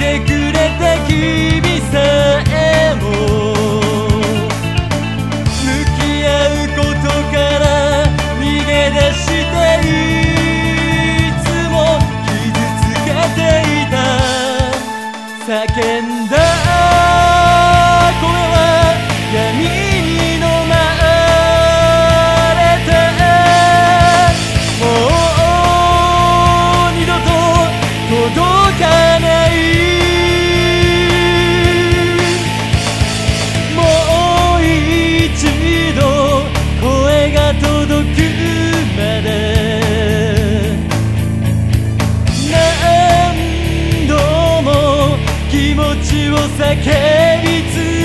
てくれた君さえもけびつ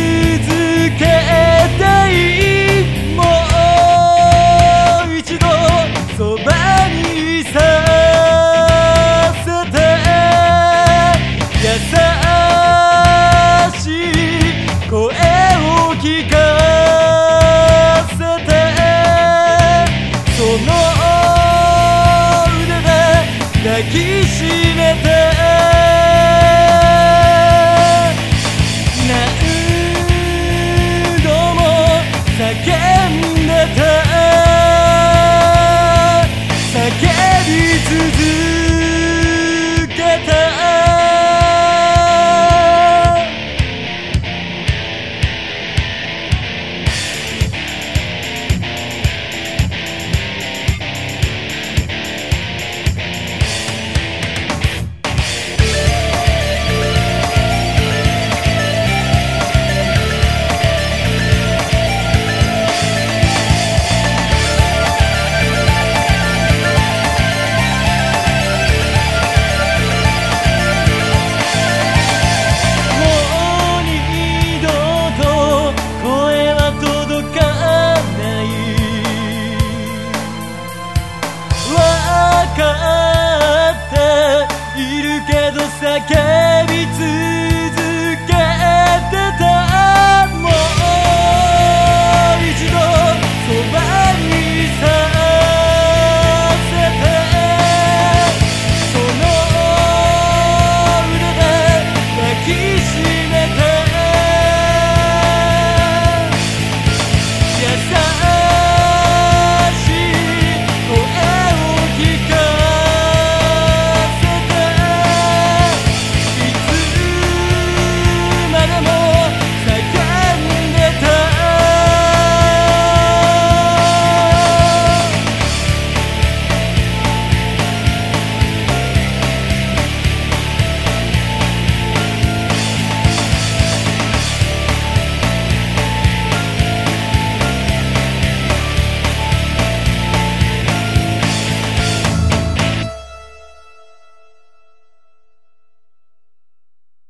いるけど叫